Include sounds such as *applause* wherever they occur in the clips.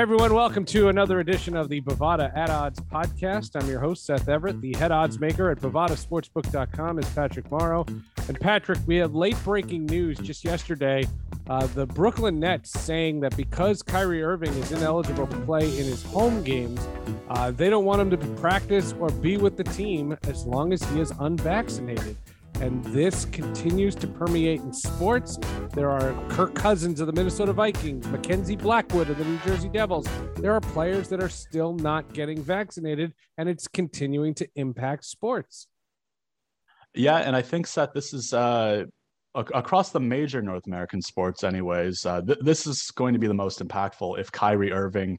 Hey everyone, welcome to another edition of the Bovada at Odds podcast. I'm your host, Seth Everett. The head odds maker at BovadaSportsbook.com is Patrick Morrow. And Patrick, we have late breaking news just yesterday. Uh, the Brooklyn Nets saying that because Kyrie Irving is ineligible to play in his home games, uh, they don't want him to practice or be with the team as long as he is unvaccinated and this continues to permeate in sports. There are Kirk Cousins of the Minnesota Vikings, Mackenzie Blackwood of the New Jersey Devils. There are players that are still not getting vaccinated, and it's continuing to impact sports. Yeah, and I think Seth, this is uh, across the major North American sports, anyways. Uh, th- this is going to be the most impactful if Kyrie Irving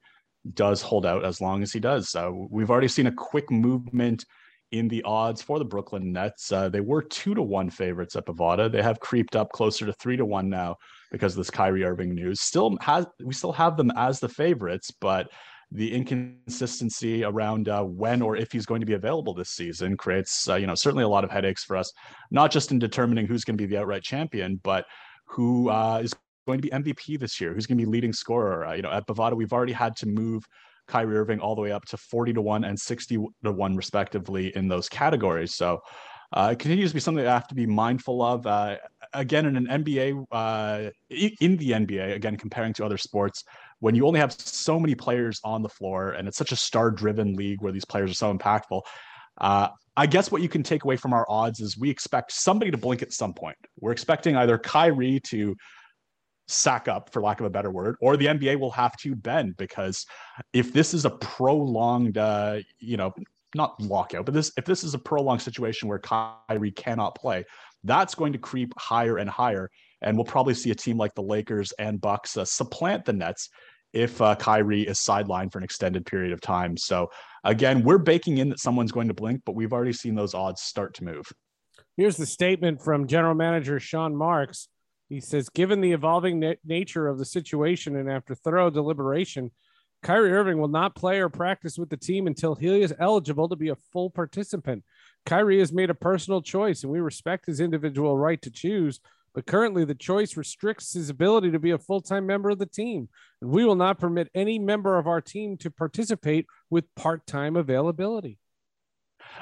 does hold out as long as he does. Uh, we've already seen a quick movement in the odds for the Brooklyn Nets. Uh, they were two to one favorites at Bovada. They have creeped up closer to three to one now because of this Kyrie Irving news. Still has we still have them as the favorites, but the inconsistency around uh, when or if he's going to be available this season creates uh, you know certainly a lot of headaches for us, not just in determining who's going to be the outright champion, but who uh, is going to be MVP this year, who's going to be leading scorer. Uh, you know, at Bovada, we've already had to move Kyrie Irving all the way up to 40 to 1 and 60 to 1, respectively, in those categories. So uh, it continues to be something I have to be mindful of. Uh, again, in an NBA, uh, in the NBA, again, comparing to other sports, when you only have so many players on the floor and it's such a star driven league where these players are so impactful. Uh, I guess what you can take away from our odds is we expect somebody to blink at some point. We're expecting either Kyrie to sack up, for lack of a better word, or the NBA will have to bend because if this is a prolonged, uh, you know, not lockout, but this if this is a prolonged situation where Kyrie cannot play, that's going to creep higher and higher, and we'll probably see a team like the Lakers and Bucks uh, supplant the Nets if uh, Kyrie is sidelined for an extended period of time. So again, we're baking in that someone's going to blink, but we've already seen those odds start to move. Here's the statement from General Manager Sean Marks. He says, given the evolving na- nature of the situation and after thorough deliberation, Kyrie Irving will not play or practice with the team until he is eligible to be a full participant. Kyrie has made a personal choice, and we respect his individual right to choose. But currently, the choice restricts his ability to be a full time member of the team. And we will not permit any member of our team to participate with part time availability.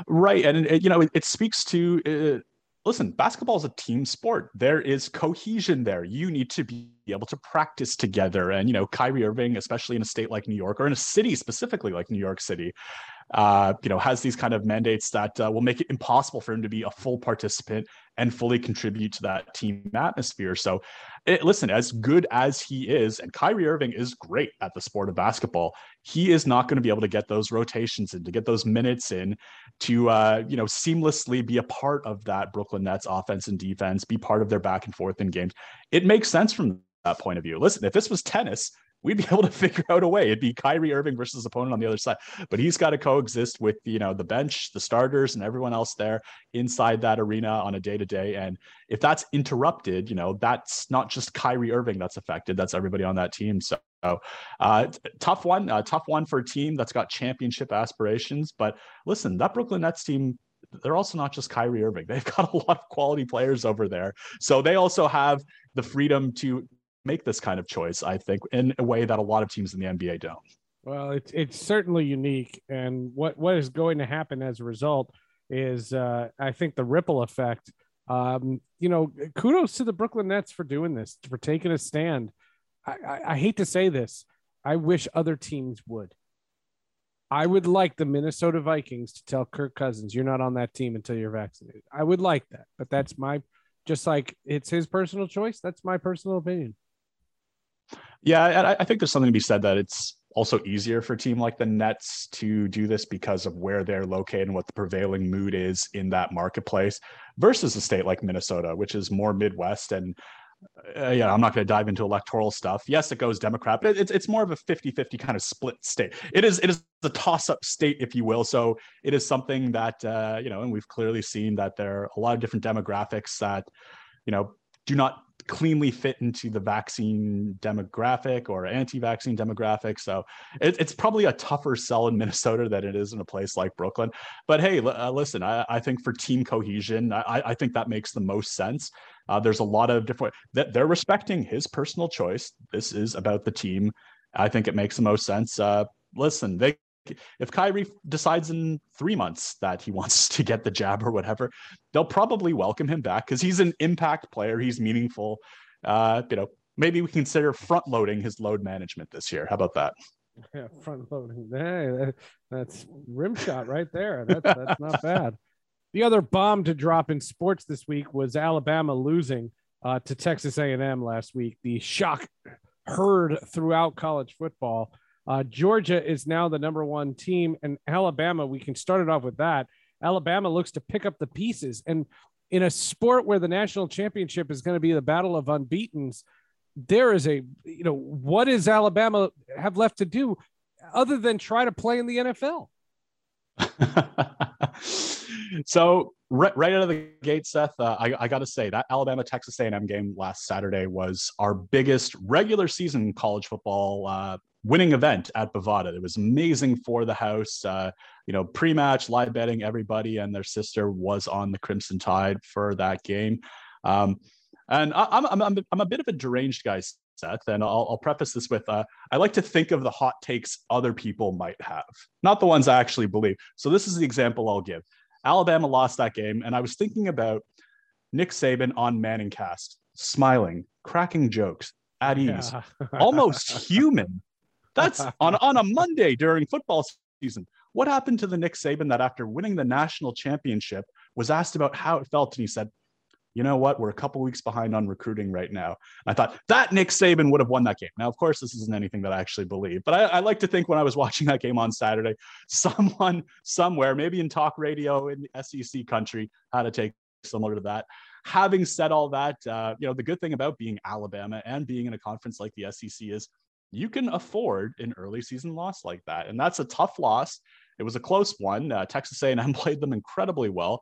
Right. And, you know, it, it speaks to uh, listen, basketball is a team sport. There is cohesion there. You need to be able to practice together. And, you know, Kyrie Irving, especially in a state like New York or in a city specifically like New York City, uh, you know, has these kind of mandates that uh, will make it impossible for him to be a full participant and fully contribute to that team atmosphere. So, it, listen, as good as he is, and Kyrie Irving is great at the sport of basketball, he is not going to be able to get those rotations in, to get those minutes in, to uh, you know seamlessly be a part of that Brooklyn Nets offense and defense, be part of their back and forth in games. It makes sense from that point of view. Listen, if this was tennis, we'd be *laughs* able to figure out a way. It'd be Kyrie Irving versus his opponent on the other side, but he's got to coexist with you know the bench, the starters, and everyone else there inside that arena on a day to day. And if that's interrupted, you know that's not just Kyrie Irving that's affected. That's everybody on that team. So. Uh, tough one, uh, tough one for a team that's got championship aspirations. But listen, that Brooklyn Nets team they're also not just Kyrie Irving. *laughs* They've got a lot of quality players over there. So they also have the freedom to make this kind of choice, I think, in a way that a lot of teams in the NBA don't. Well, it's it's certainly unique, and what what is going to happen as a result is, uh, I think, the ripple effect. Um, you know, kudos to the Brooklyn Nets for doing this, for taking a stand. I, I, I hate to say this, I wish other teams would. I would like the Minnesota Vikings to tell Kirk Cousins, "You're not on that team until you're vaccinated." I would like that, but that's my just like it's his personal choice. That's my personal opinion. Yeah, I, think there's something to be said that it's also easier for a team like the Nets to do this because of where they're located and what the prevailing mood is in that marketplace versus a state like Minnesota, which is more Midwest. And uh, yeah, I'm not going to dive into electoral stuff. Yes, it goes Democrat, but it's it's more of a 50-50 kind of split state. It is it is a toss-up state, if you will. So it is something that uh, you know, and we've clearly seen that there are a lot of different demographics that you know do not cleanly fit into the vaccine demographic or anti-vaccine demographic. So it, it's probably a tougher sell in Minnesota than it is in a place like Brooklyn. But hey, uh, listen, I, I, think for team cohesion, I, I, think that makes the most sense. Uh, there's a lot of different that they're respecting his personal choice. This is about the team I think it makes the most sense. Uh, listen, they if Kyrie decides in three months that he *laughs* wants to get the jab or whatever, they'll probably welcome him back because he's an impact player. He's meaningful. Uh, you know, maybe we consider front loading his load management this year. How about that? *laughs* Yeah, front loading. Hey, that's rim shot right there. That's that's not *laughs* bad. The other bomb to drop in sports this week was Alabama losing uh, to Texas A&M last week. The shock heard throughout college football. Uh, Georgia is now the number one team, and Alabama, we can start it off with that. Alabama looks to pick up the pieces. And in a sport where the national championship is going to be the battle of unbeatens, there is a, you know, what does Alabama have left to do other than try to play in the NFL? *laughs* so right, right, out of the gate, Seth, uh, I, I got to say that Alabama Texas A&M game last Saturday was our biggest regular season college football uh, winning event at Bovada. It was amazing for the house. Uh, you know, pre-match live betting, everybody and their sister was on the Crimson Tide for that game. Um, and I, am I'm, I'm, I'm a bit of a deranged guy, Seth, and I'll, I'll preface this with uh, I like to think of the hot takes other people might have, not the ones I actually believe. So this is the example I'll give. Alabama lost that game, and I was thinking about Nick Saban on ManningCast, smiling, cracking jokes, at ease, yeah. almost human. That's on, on a Monday during football season. What happened to the Nick Saban that after winning the national championship was asked about how it felt? And he said, you know what? We're a couple weeks behind on recruiting right now. I thought that Nick Saban would have won that game. Now, of course, this isn't anything that I actually believe, but I, I, like to think when I was *laughs* watching that game on Saturday, someone somewhere, maybe in talk radio in the SEC country, had a take similar to that. Having said all that, uh, you know, the good thing about being Alabama and being in a conference like the SEC is you can afford an early season loss like that. And that's a tough loss. It was a close one. Uh, Texas A&M *laughs* played them incredibly well,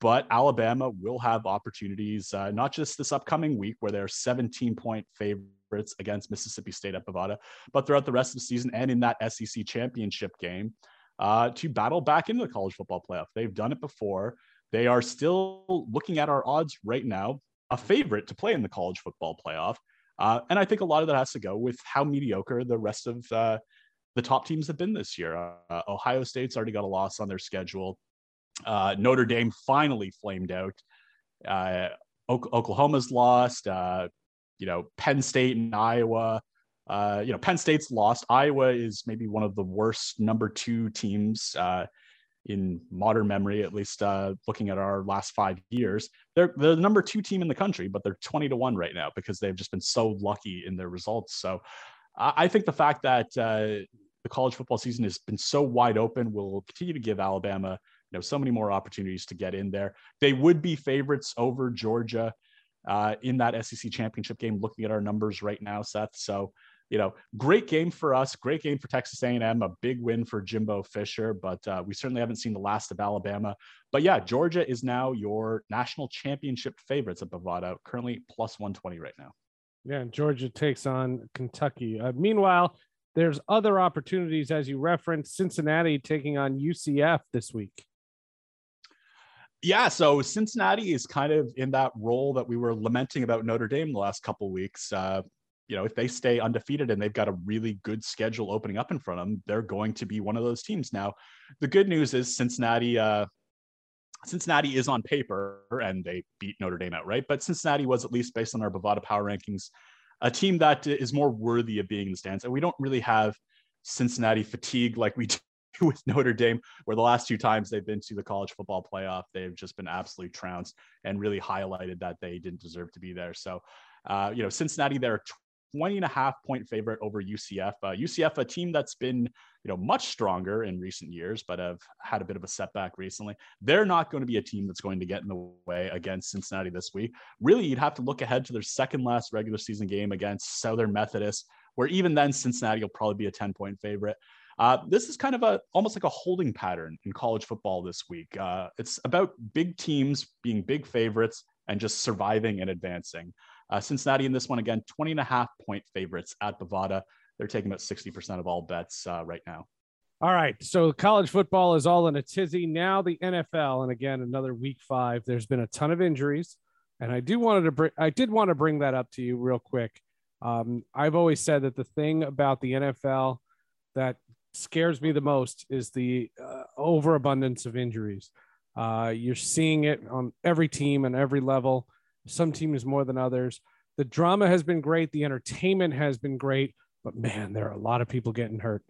but Alabama will have opportunities, uh, not just this upcoming week where they're 17 point favorites against Mississippi State at Bovada, but throughout the rest of the season and in that SEC championship game uh, to battle back into the college football playoff. They've done it before. They are still looking at our odds right now, a favorite to play in the college football playoff. Uh, and I think a lot of that has to go with how mediocre the rest of uh, the top teams have been this year. Uh, Ohio State's already got a loss on their schedule. Uh, Notre Dame finally flamed out. Uh, Oklahoma's lost. Uh, you know, Penn State and Iowa. you know, Penn State's lost. Iowa is maybe one of the worst number two teams in modern memory, at least uh, looking at our last five years. They're, they're the number two team in the country, but they're 20 to one right now because they've just been so lucky in their results. So I think the fact that uh, the college football season has been so wide open will continue to give Alabama you know so many more opportunities to get in there. They would be favorites over Georgia uh, in that SEC championship game. Looking at our numbers right now, Seth. So you know, great game for us, great game for Texas A&M, a big win for Jimbo Fisher, but uh, we certainly haven't seen the last of Alabama. But yeah, Georgia is now your national championship favorites at Bovada, currently plus 120 right now. Yeah, Georgia takes on Kentucky. Uh, meanwhile, there's other opportunities, as you referenced, Cincinnati taking on UCF this week. Yeah, so Cincinnati is kind of in that role that we were lamenting about Notre Dame the last couple weeks. Uh, you know, if they stay undefeated and they've got a really good schedule opening up in front of them, they're going to be one of those teams. Now, the good news is Cincinnati, uh, Cincinnati is on paper and they beat Notre Dame outright, but Cincinnati was at least based on our Bovada power rankings, a team that is more worthy of being in the stands. And we don't really have Cincinnati fatigue like we *laughs* do *laughs* with Notre Dame, where the last two times they've been to the college football playoff, they've just been absolutely trounced and really highlighted that they didn't deserve to be there. So, uh, you know, Cincinnati, they're 20 and a half point favorite over UCF. Uh, UCF, a team that's been, you know, much stronger in recent years, but have had a bit of a setback recently. They're not going to be a team that's going to get in the way against Cincinnati this week. Really, you'd have to look ahead to their second last regular season game against Southern Methodist, where even then Cincinnati will probably be a 10 point favorite. Uh, this is kind of a almost like a holding pattern in college football this week. Uh, it's about big teams being big favorites and just surviving and advancing. Uh, Cincinnati in this one again, 20 and a half point favorites at Bovada. They're taking about 60% of all bets uh, right now. All right. So college football is all in a tizzy. Now the NFL, and again, another week five. There's been a ton of injuries. And I do wanted to bring I did want to bring that up to you real quick. Um, I've always said that the thing about the NFL that scares me the most is the uh, overabundance of injuries. Uh, you're seeing it on every team and every level. Some teams more than others. The drama has been great. The entertainment has been great, but man, there are a lot of people getting hurt.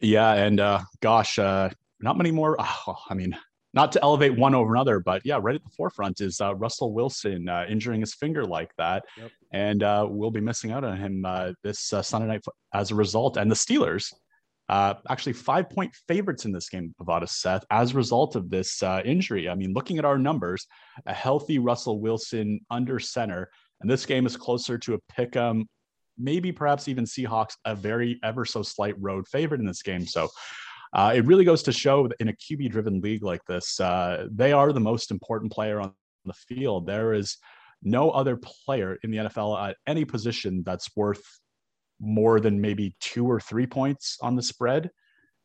Yeah, and uh, gosh, uh, not many more. Oh, *sighs* I mean, not to elevate one over another, but yeah, right at the forefront is uh, Russell Wilson uh, injuring his finger like that, yep. and uh, we'll be missing out on him uh, this uh, Sunday night as a result. And the Steelers, uh, actually five point favorites in this game, Bovada Seth, as a result of this injury. I mean, looking at our numbers, a healthy Russell Wilson under center, and this game is closer to a pick 'em, maybe perhaps even Seahawks, a very ever so slight road favorite in this game. So uh, it really goes to show that in a QB driven league like this, uh, they are the most important player on the field. There is no other player in the NFL at any position that's worth more than maybe two or three points on the spread.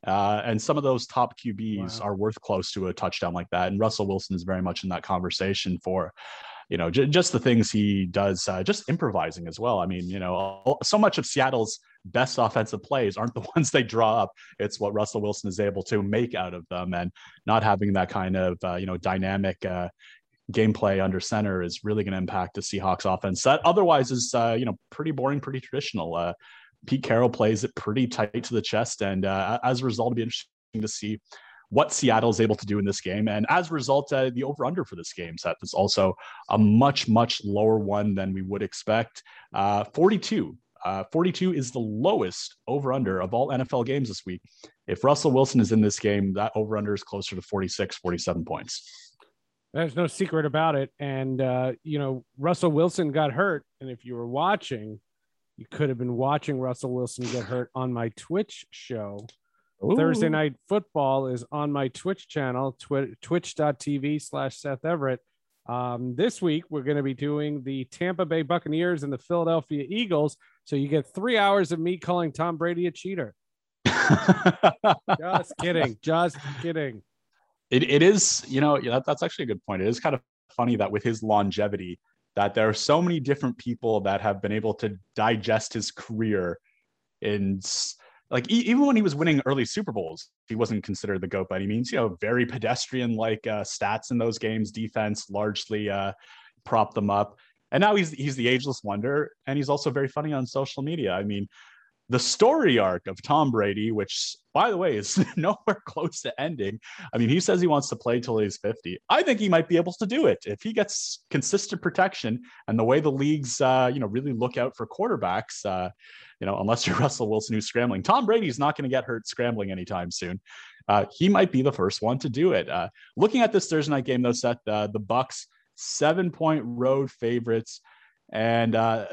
Uh, and some of those top QBs wow. are worth close to a touchdown like that. And Russell Wilson is very much in that conversation for you know, j- just the things he does, uh, just improvising as well. I mean, you know, so much of Seattle's best offensive plays aren't the *laughs* ones they draw up. It's what Russell Wilson is able to make out of them, and not having that kind of uh, you know dynamic. Uh, gameplay under center is really going to impact the Seahawks offense. That otherwise is, uh, you know, pretty boring, pretty traditional. Uh, Pete Carroll plays it pretty tight to the chest, and uh, as a result, it'll be interesting to see what Seattle is able to do in this game. And as a result, uh, the over under for this game set is also a much, much lower one than we would expect. Uh, 42. Uh, 42 is the lowest over under of all NFL games this week. If Russell Wilson is in this game, that over under is closer to 46, 47 points. There's no secret about it. And, uh, you know, Russell Wilson got hurt. And if you were watching, you could have been watching Russell Wilson get hurt on my Twitch show Ooh. Thursday night football is on my Twitch channel, twi- twitch.tv slash Seth Everett. Um, this week, we're going to be doing the Tampa Bay Buccaneers and the Philadelphia Eagles. So you get three hours of me calling Tom Brady a cheater. *laughs* just kidding. Just kidding. It, it is, you know, that, that's actually a good point. It is kind of funny that with his longevity, that there are so many different people that have been able to digest his career in like even when he was winning early Super Bowls, he wasn't considered the goat by any means. You know, very pedestrian like uh, stats in those games. Defense largely uh, prop them up, and now he's he's the ageless wonder, and he's also very funny on social media. I mean, the story arc of Tom Brady, which by the way is *laughs* nowhere close to ending. I mean, he says he wants to play till he's 50. I think he might be able to do it if he gets consistent protection and the way the leagues, uh, you know, really look out for quarterbacks. Uh, you know, unless *laughs* you're Russell Wilson who's scrambling, Tom Brady's not going to get hurt scrambling anytime soon. Uh, he might be the first one to do it. Uh, looking at this Thursday night game, though, Seth, uh, the Bucs seven point road favorites. And, uh,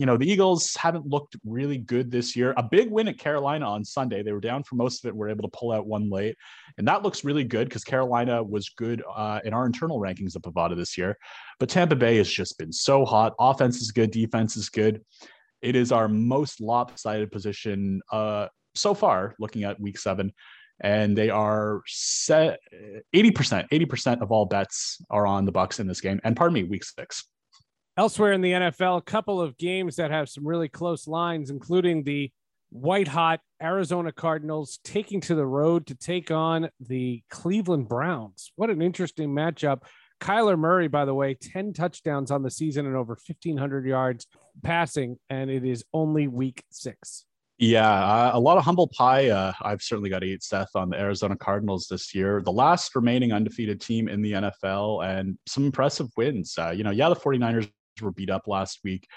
you know, the Eagles haven't looked really good this year. A big win at Carolina on Sunday. They were down for most of it, were able to pull out one late. And that looks really good because Carolina was good uh, in our internal rankings of Bovada this year. But Tampa Bay has just been so hot. Offense is good, defense is good. It is our most lopsided position uh, so far, looking at week seven and they are set 80% 80% of all bets are on the bucs in this game and pardon me week six Elsewhere in the NFL, a couple of games that have some really close lines, including the white hot Arizona Cardinals taking to the road to take on the Cleveland Browns. What an interesting matchup. Kyler Murray, by the way, 10 touchdowns on the season and over 1,500 yards passing, and it is only week six. Yeah, uh, a lot of humble pie. Uh, I've certainly got to eat Seth on the Arizona Cardinals this year, the last remaining undefeated team in the NFL, and some impressive wins. Uh, you know, yeah, the 49ers were beat up last week.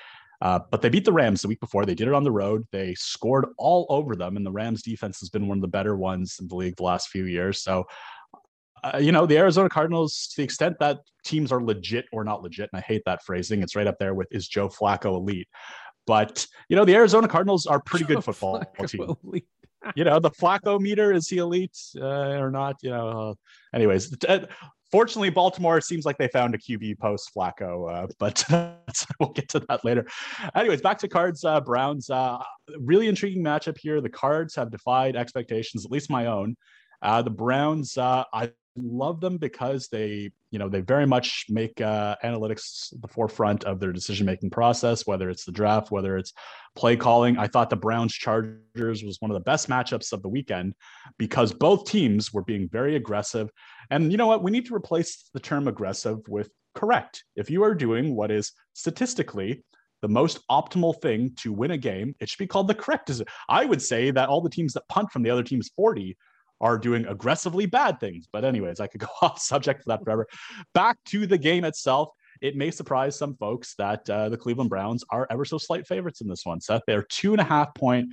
Uh, but they beat the Rams the week before. They did it on the road. They scored all over them, and the Rams defense has been one of the better ones in the league the last few years. So, uh, you know, the Arizona Cardinals, to the extent that teams are legit or not legit, and I hate that phrasing, it's right up there with is Joe Flacco elite. But you know, the Arizona Cardinals are pretty Joe good football Flacco team. Elite. you know, the Flacco meter is he elite uh, or not? You know, uh, anyways, Fortunately, Baltimore seems like they found a QB post Flacco, uh, but *laughs* we'll get to that later. Anyways, back to Cards uh, Browns. Uh, really intriguing matchup here. The Cards have defied expectations, at least my own. Uh, the Browns, uh, I love them because they, you know, they very much make uh, analytics the forefront of their decision making process, whether it's the draft, whether it's play calling. I thought the Browns Chargers was one of the best matchups of the weekend because both teams were being very aggressive. And you know what? We need to replace the term aggressive with correct. If you are doing what is statistically the most optimal thing to win a game, it should be called the correct. I would say that all the teams that punt from the other team's 40 are doing aggressively bad things. But, anyways, I could go *laughs* off subject for that forever. Back to the game itself. It may surprise some folks that uh, the Cleveland Browns are ever so slight favorites in this one. Seth, they're two and a half point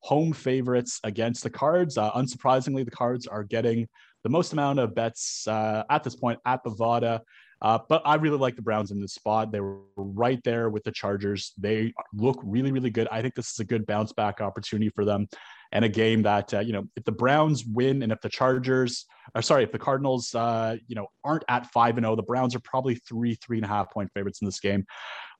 home favorites against the Cards. Uh, unsurprisingly, the Cards are getting the most amount of bets uh, at this point at Bovada. Uh, but I really like the Browns in this spot. They were right there with the Chargers. They look really, really good. I think this is a good bounce back opportunity for them and a game that uh, you know if the Browns win and if the Chargers, or sorry, if the Cardinals, uh, you know, aren't at five and zero, oh, the Browns are probably three three and a half point favorites in this game.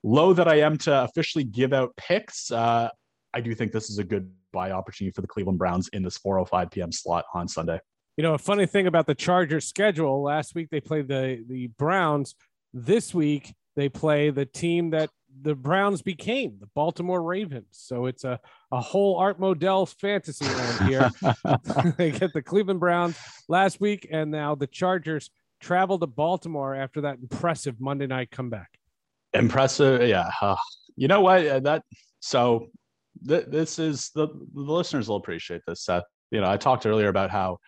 Low that I am to officially give out picks. Uh, I do think this is a good buy opportunity for the Cleveland Browns in this 4:05 p.m. slot on Sunday. You know, a funny thing about the Chargers schedule. Last week they played the the Browns. This week they play the team that the Browns became the Baltimore Ravens. So it's a, a whole Art Modell fantasy land here. *laughs* *laughs* they get the Cleveland Browns last week, and now the Chargers travel to Baltimore after that impressive Monday night comeback. Impressive, yeah. Uh, you know what? Uh, that so th- this is the the listeners will appreciate this. Seth. You know, I talked earlier about how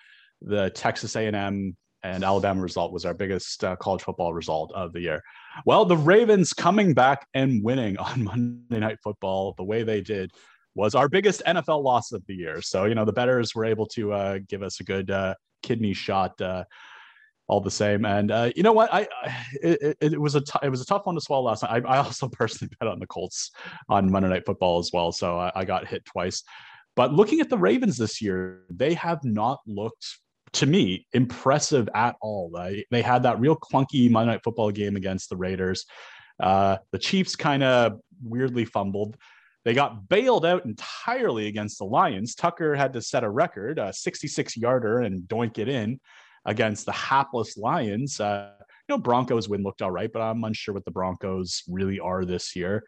the Texas A&M and Alabama result was our biggest uh, college football result of the year. Well, the Ravens coming back and winning *laughs* on Monday Night Football the way they did was our biggest NFL loss of the year. So, you know, the betters were able to uh, give us a good uh, kidney shot uh, all the same. And uh, you know what? I, it, it, was a t- it was a tough one to swallow last night. I, I, also *laughs* personally bet on the Colts on Monday Night Football as well, so I, I got hit twice. But looking at the Ravens this year, they have not looked to me, impressive at all. They, they had that real clunky Monday Night Football game against the Raiders. Uh, the Chiefs kind of weirdly fumbled. They got bailed out entirely against the Lions. Tucker had to set a record, a 66 yarder, and doink it in against the hapless Lions. Uh, you know, Broncos win looked all right, but I'm unsure what the Broncos really are this year.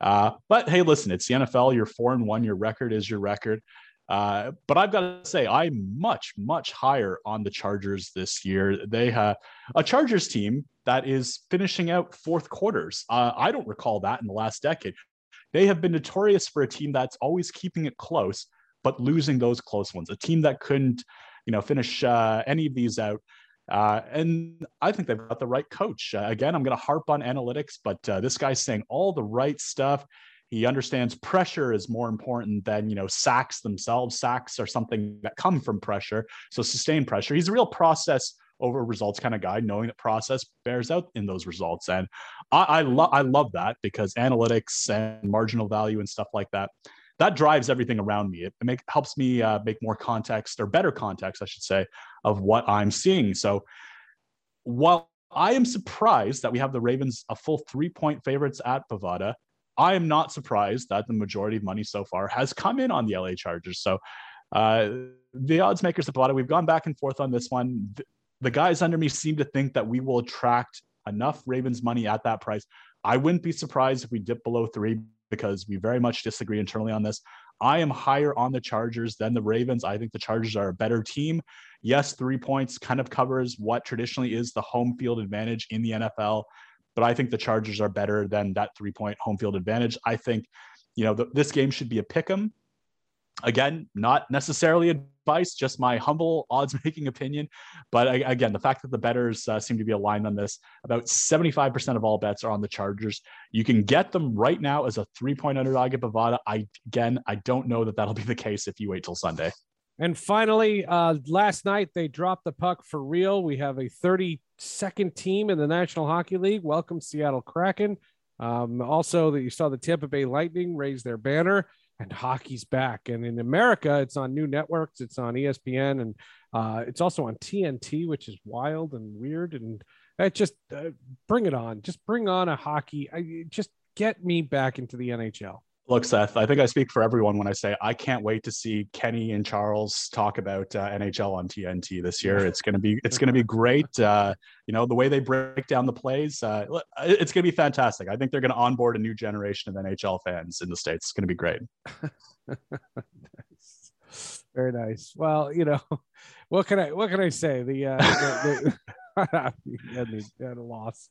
Uh, but hey, listen, it's the NFL. You're four and one. Your record is your record. Uh, but I've got to say, I'm much, much higher on the Chargers this year. They have a Chargers team that is finishing out fourth quarters. Uh, I don't recall that in the last decade. They have been notorious for a team that's always keeping it close, but losing those close ones. A team that couldn't, you know, finish uh, any of these out. Uh, and I think they've got the right coach. Uh, again, I'm going to harp on analytics, but uh, this guy's saying all the right stuff. He understands pressure is more important than you know sacks themselves. Sacks are something that come from pressure. So sustained pressure. He's a real process over results kind of guy, knowing that process bears out in those results. And I, I love I love that because analytics and marginal value and stuff like that that drives everything around me. It, make, helps me uh, make more context or better context, I should say, of what I'm seeing. So while I am surprised that we have the Ravens a full three point favorites at Bovada, I am not surprised that the majority of money so far has come in on the LA Chargers. So uh, the odds makers at Bovada, we've gone back and forth on this one. The guys under me seem to think that we will attract enough Ravens money at that price. I wouldn't be surprised if we dip below three because we very much disagree internally on this. I am higher on the Chargers than the Ravens. I think the Chargers are a better team. Yes, three points kind of covers what traditionally is the home field advantage in the NFL but I think the Chargers are better than that three point home field advantage. I think, you know, this game should be a pick 'em. Again, not necessarily advice, just my humble odds making opinion. But again, the fact that the betters uh, seem to be aligned on this, about 75% of all bets are on the Chargers. You can get them right now as a three point underdog at Bovada. I, again, I don't know that that'll be the case if you wait till Sunday. And finally, uh, last night they dropped the puck for real. We have a 32nd team in the National Hockey League. Welcome, Seattle Kraken. Um, also, that you saw the Tampa Bay Lightning raise their banner, and hockey's back. And in America, it's on new networks. It's on ESPN, and uh, it's also on TNT, which is wild and weird. And just uh, bring it on. Just bring on a hockey. I, just get me back into the NHL Look, Seth, I think I speak for everyone when I say I can't wait to see Kenny and Charles talk about uh, NHL on TNT this year. It's gonna be it's gonna be great. Uh, you know the way they break down the plays, uh, it's gonna be fantastic. I think they're gonna onboard a new generation of NHL fans in the states. It's gonna be great. *laughs* Very nice. Well, you know, *laughs* what can I what can I say? The uh, the, the *laughs* *laughs* had a loss.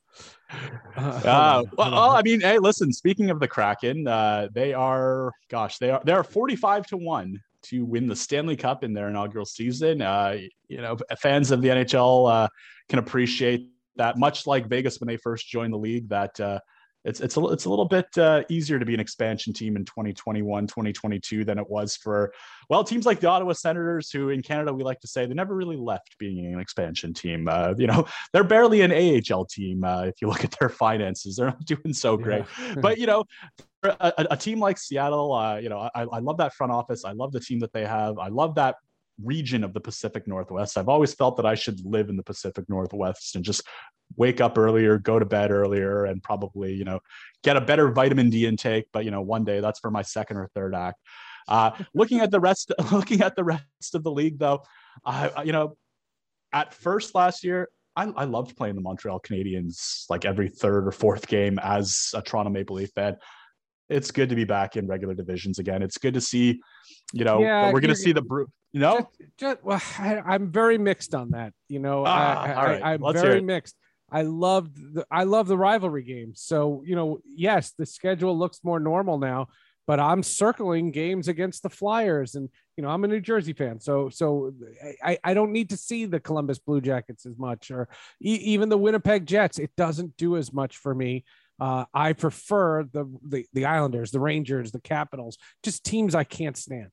Uh, uh, well, well, I mean, hey, listen. Speaking of the Kraken, uh, they are, gosh, they are they are forty-five to one to win the Stanley Cup in their inaugural season. Uh, you know, fans of the NHL uh, can appreciate that. Much like Vegas when they first joined the league, that uh, it's it's a it's a little bit uh, easier to be an expansion team in 2021 2022 than it was for well teams like the ottawa senators who in canada we like to say they never really left being an expansion team. Uh, you know *laughs* they're barely an ahl team uh, if you look at their finances. They're not *laughs* doing so great. Yeah. *laughs* but you know a, a, team like seattle uh, you know I, I love that front office. I love the team that they have. I love that region of the Pacific Northwest. I've always felt that I should live in the Pacific Northwest and just wake up earlier, go to bed earlier, and probably, you know, get a better vitamin D intake. But you know, one day that's for my second or third act. Uh, *laughs* looking at the rest, *laughs* looking at the rest of the league, though, I, you know, at first last year, I, I loved playing the Montreal Canadiens like every third or fourth game as a Toronto Maple Leaf fan it's good to be back in regular divisions again. It's good to see, you know, yeah, we're going to see the you know, just, just, well, *laughs* I, am very mixed on that. You know, ah, I, am very mixed. I loved the I love the rivalry games. So you know, yes, the schedule looks more normal now, but I'm circling games against the Flyers, and you know, I'm a New Jersey fan, so so I I don't need to see the Columbus Blue Jackets as much, or e- even the Winnipeg Jets. It doesn't do as much for me. Uh, I prefer the, the the Islanders, the Rangers, the Capitals, just teams I can't stand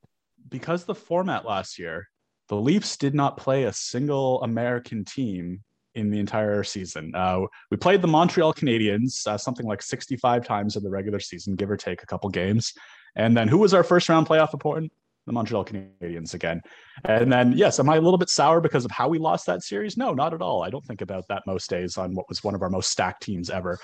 because the format last year, the Leafs did not play a single American team in the entire season. Uh, we played the Montreal Canadiens uh, something like 65 times in the regular season, give or take a couple games. And then who was our first round playoff opponent? The Montreal Canadiens again. And then, yes, am I a little bit sour because of how we lost that series? No, not at all. I don't think about that most days on what was one of our most stacked teams ever.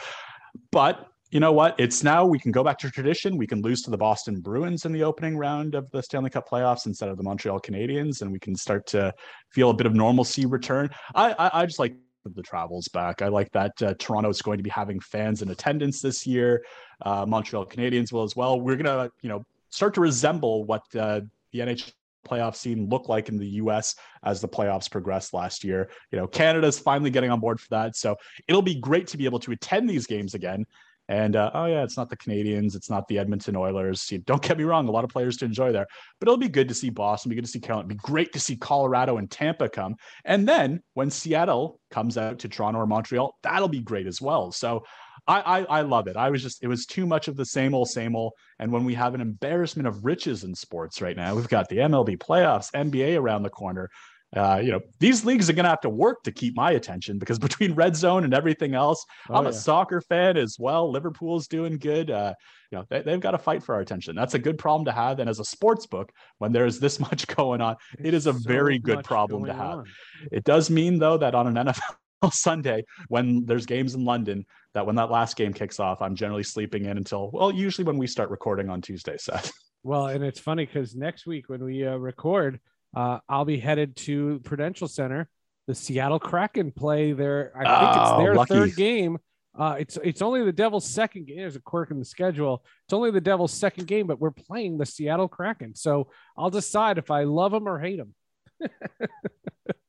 But you know what? It's now we can go back to tradition. We can lose to the Boston Bruins in the opening round of the Stanley Cup playoffs instead of the Montreal Canadiens, and we can start to feel a bit of normalcy return. I I, I just like the travels back. I like that uh, Toronto is going to be having fans in attendance this year. Uh, Montreal Canadiens will as well. We're gonna you know start to resemble what uh, the NHL playoff scene looked like in the US as the playoffs progressed last year. You know, Canada's finally getting on board for that. So it'll be great to be able to attend these games again and uh, oh yeah, it's not the Canadiens, it's not the Edmonton Oilers. You, don't get me wrong, a lot of players to enjoy there, but it'll be good to see Boston, be good to see Carolina, be great to see Colorado and Tampa come. And then when Seattle comes out to Toronto or Montreal, that'll be great as well. So I, I, I love it. I was just it was too much of the same old same old. And when we have an embarrassment of riches in sports right now, we've got the MLB playoffs, NBA around the corner uh, you know, these leagues are going to have to work to keep my attention because *laughs* between red zone and everything else, oh, I'm yeah. a soccer fan as well. Liverpool's doing good. Uh, you know, they, have got to fight for our attention. That's a good problem to have. And as a sports book, when there's this *laughs* much going on, it's it is a so very good problem to have. On. It does mean though that on an *laughs* NFL Sunday, when there's games in London, that when that last game kicks off, I'm generally sleeping in until well, usually when we start recording on Tuesday, Seth. Well, and it's funny because next week when we uh, record uh, I'll be headed to Prudential Center. The Seattle Kraken play their, I think oh, it's their lucky. third game. Uh, it's it's only the Devils' second game. There's a quirk in the schedule. It's only the Devils' second game, but we're playing the Seattle Kraken. So I'll decide if I love them or hate them. *laughs*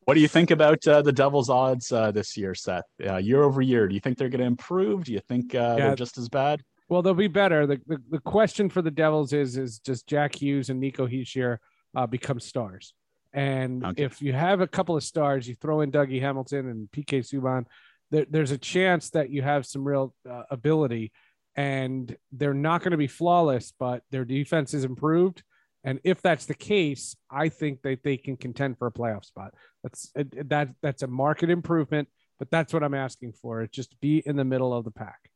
what do you think about uh, the Devils' odds uh, this year, Seth? Uh, year over year, do you think they're going to improve? Do you think uh, yeah. they're just as bad? Well, they'll be better. The, the, the question for the Devils is is just Jack Hughes and Nico Hischier uh, become stars. And okay. if you have a couple of stars, you throw in Dougie Hamilton and PK Subban, there, there's a chance that you have some real uh, ability. And they're not going to be flawless, but their defense is improved. And if that's the case, I think that they can contend for a playoff spot. That's that that's a market improvement, but that's what I'm asking for. It's just be in the middle of the pack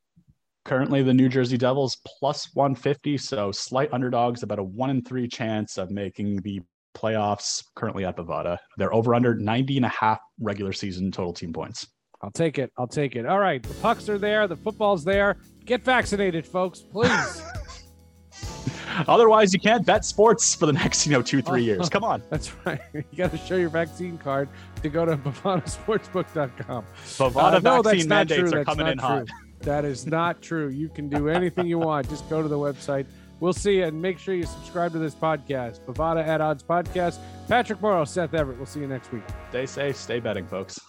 currently the New Jersey Devils plus 150, so slight underdogs, about a one in three chance of making the playoffs currently at Bovada. They're over under 90 and a half regular season total team points. I'll take it. I'll take it. All right. The pucks are there. The football's there. Get vaccinated, folks, please. *laughs* Otherwise, you can't bet sports for the next, you know, two, three years. Come on. *laughs* That's right. You got to show your vaccine card to go to *laughs* bovadasportsbook.com. Bovada uh, no, vaccine mandates are coming in true. hot. That is not true. You can do anything you want. Just go to the website. We'll see you and make sure you subscribe to this podcast. Bovada at Odds Podcast. Patrick Morrow, Seth Everett. We'll see you next week. Stay safe. Stay betting, folks.